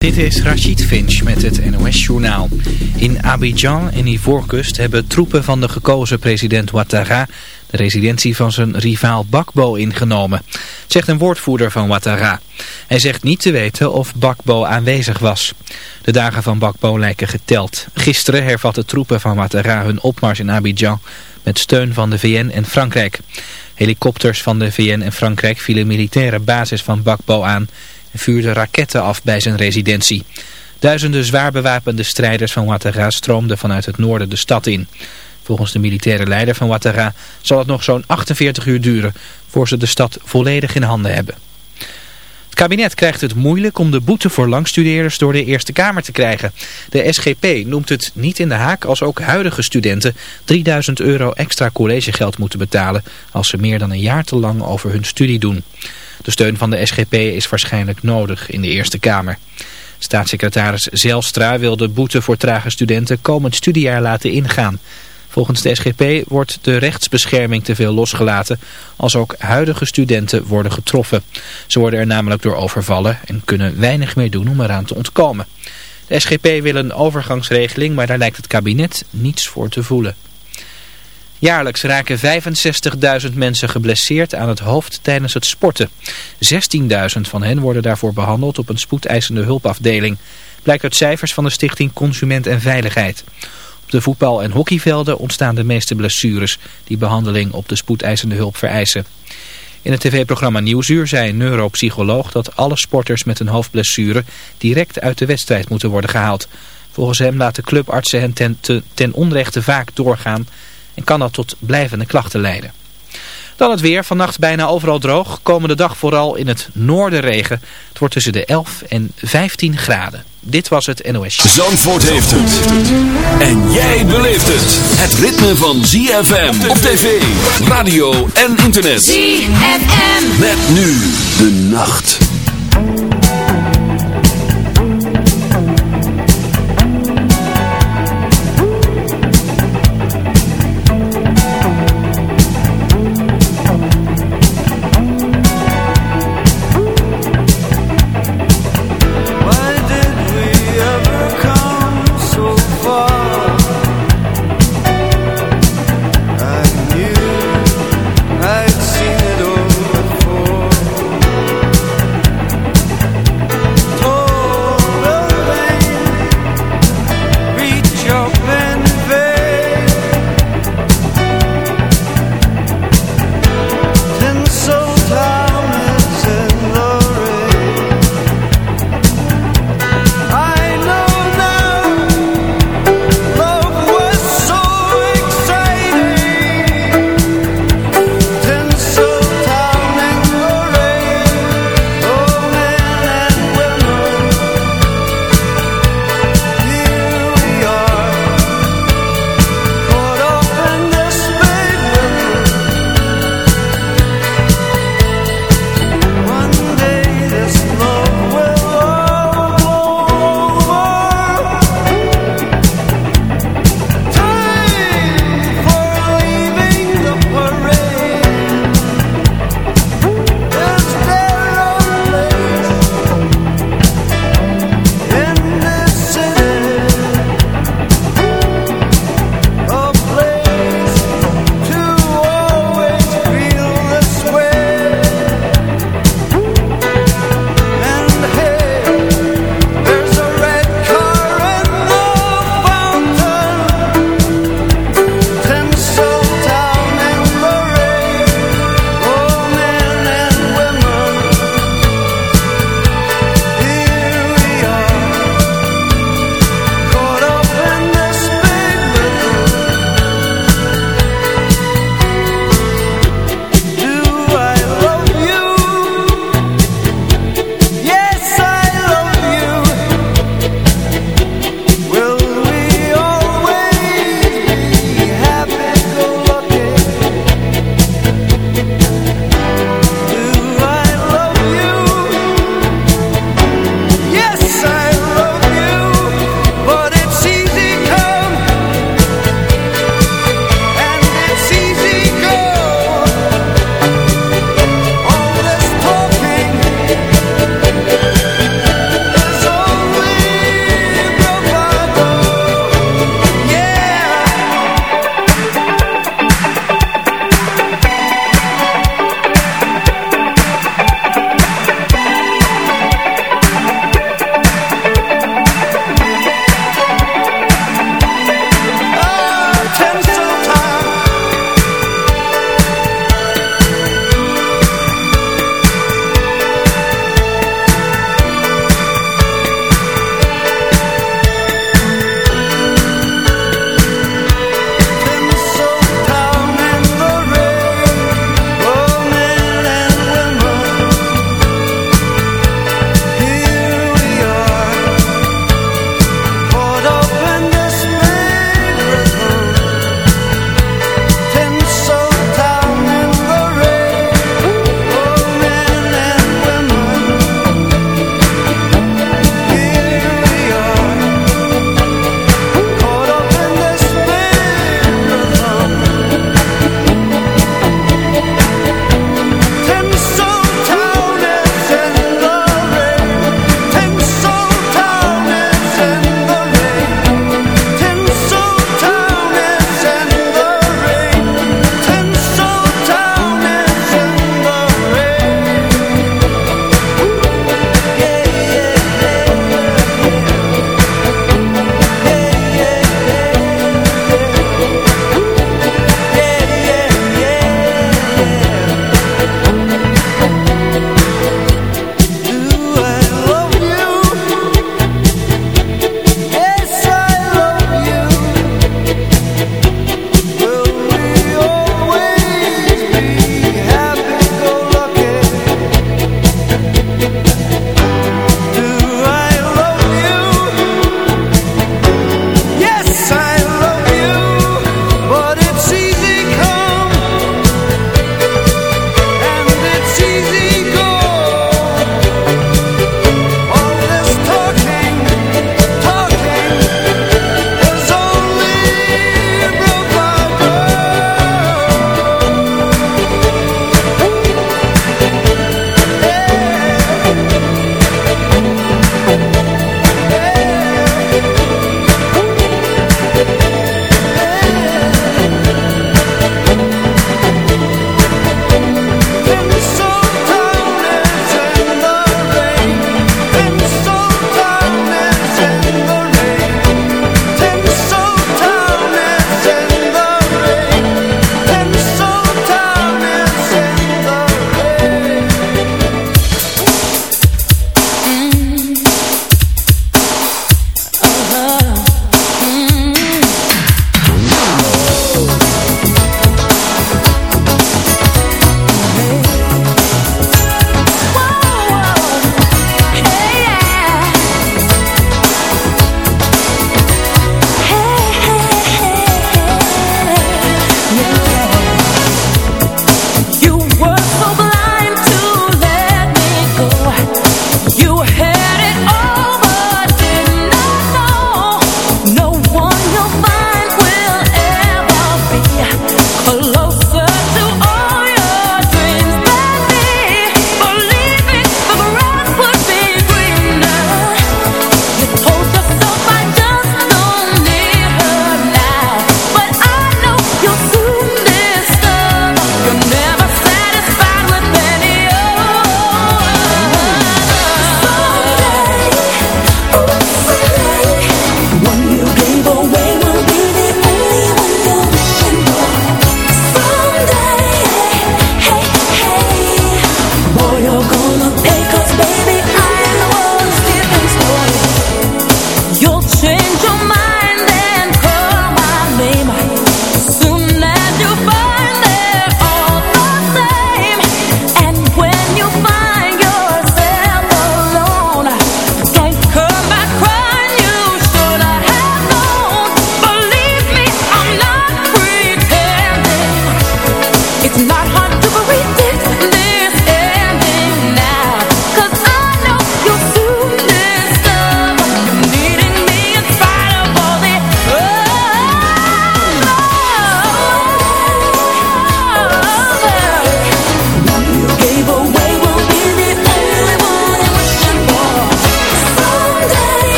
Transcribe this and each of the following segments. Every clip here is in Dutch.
Dit is Rachid Finch met het NOS-journaal. In Abidjan en Ivoorkust hebben troepen van de gekozen president Ouattara de residentie van zijn rivaal Bakbo ingenomen, zegt een woordvoerder van Ouattara. Hij zegt niet te weten of Bakbo aanwezig was. De dagen van Bakbo lijken geteld. Gisteren hervatten troepen van Ouattara hun opmars in Abidjan met steun van de VN en Frankrijk. Helikopters van de VN en Frankrijk vielen militaire basis van Bakbo aan vuurde raketten af bij zijn residentie. Duizenden zwaar bewapende strijders van Ouattara stroomden vanuit het noorden de stad in. Volgens de militaire leider van Ouattara zal het nog zo'n 48 uur duren voor ze de stad volledig in handen hebben. Het kabinet krijgt het moeilijk om de boete voor langstudeerders door de Eerste Kamer te krijgen. De SGP noemt het niet in de haak als ook huidige studenten 3000 euro extra collegegeld moeten betalen als ze meer dan een jaar te lang over hun studie doen. De steun van de SGP is waarschijnlijk nodig in de Eerste Kamer. Staatssecretaris Zelstra wil de boete voor trage studenten komend studiejaar laten ingaan. Volgens de SGP wordt de rechtsbescherming te veel losgelaten als ook huidige studenten worden getroffen. Ze worden er namelijk door overvallen en kunnen weinig meer doen om eraan te ontkomen. De SGP wil een overgangsregeling, maar daar lijkt het kabinet niets voor te voelen. Jaarlijks raken 65.000 mensen geblesseerd aan het hoofd tijdens het sporten. 16.000 van hen worden daarvoor behandeld op een spoedeisende hulpafdeling. Blijkt uit cijfers van de stichting Consument en Veiligheid. Op de voetbal- en hockeyvelden ontstaan de meeste blessures die behandeling op de spoedeisende hulp vereisen. In het tv-programma Nieuwsuur zei een neuropsycholoog dat alle sporters met een hoofdblessure direct uit de wedstrijd moeten worden gehaald. Volgens hem laten clubartsen hen ten, ten onrechte vaak doorgaan en kan dat tot blijvende klachten leiden. Dan het weer. Vannacht bijna overal droog. Komende dag vooral in het noorden regen. Het wordt tussen de 11 en 15 graden. Dit was het NOS. Zandvoort heeft het. En jij beleeft het. Het ritme van ZFM op tv, radio en internet. ZFM. Met nu de nacht.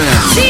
FM.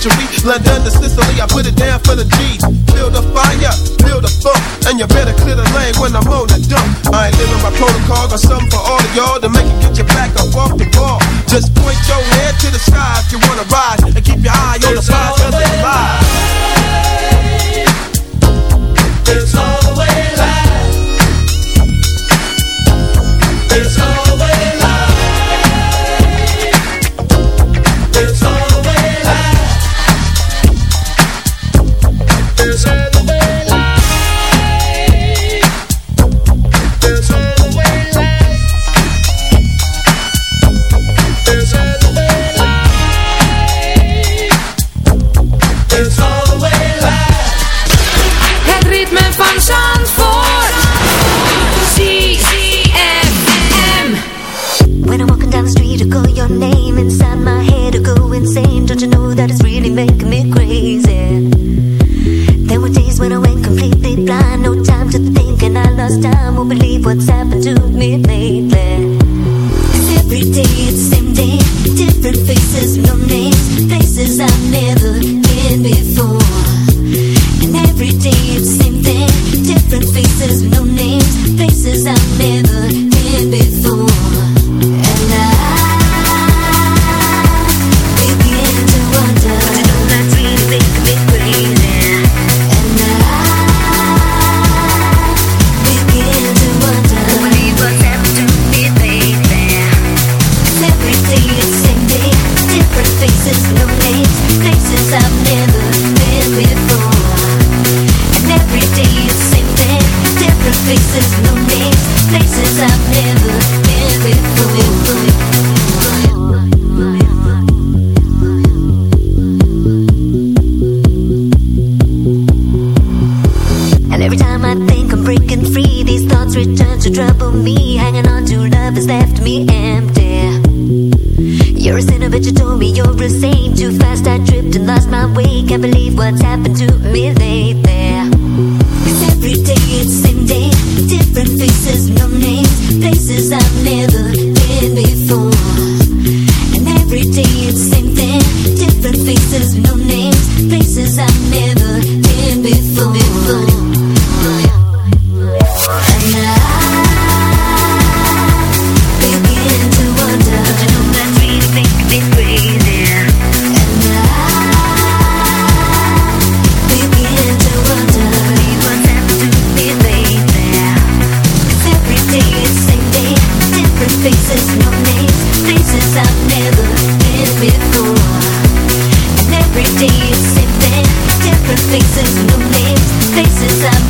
century. London to Sicily, I put it down for the G's. Build a fire, build a funk, and you better clear the lane when I'm on the dump. I ain't living my protocol, got something for all of y'all to when I went completely blind. No time to think, and I lost time. Won't believe what's happened to me lately. Every day it's the same day. Different faces, no names. Places I've never been before. And every day it's the same thing. Different faces, no names. Places I've never been before. faces, new names, faces I'm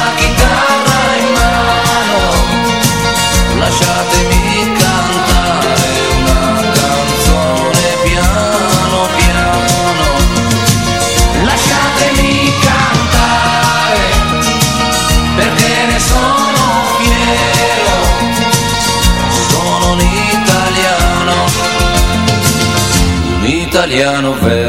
italiano vero.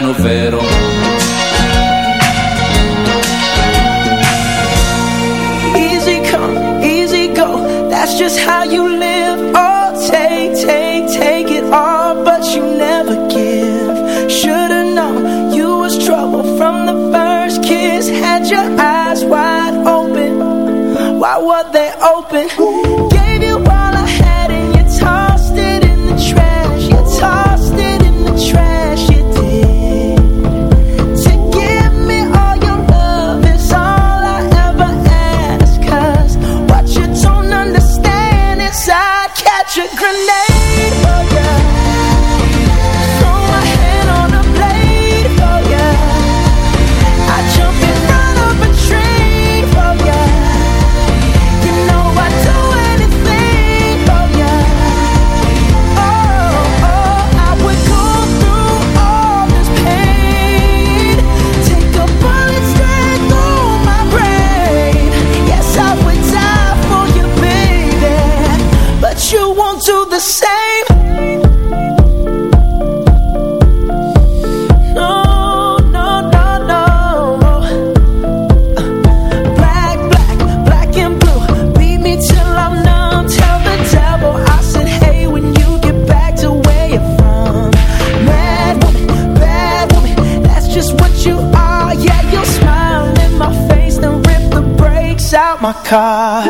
No novela. Car.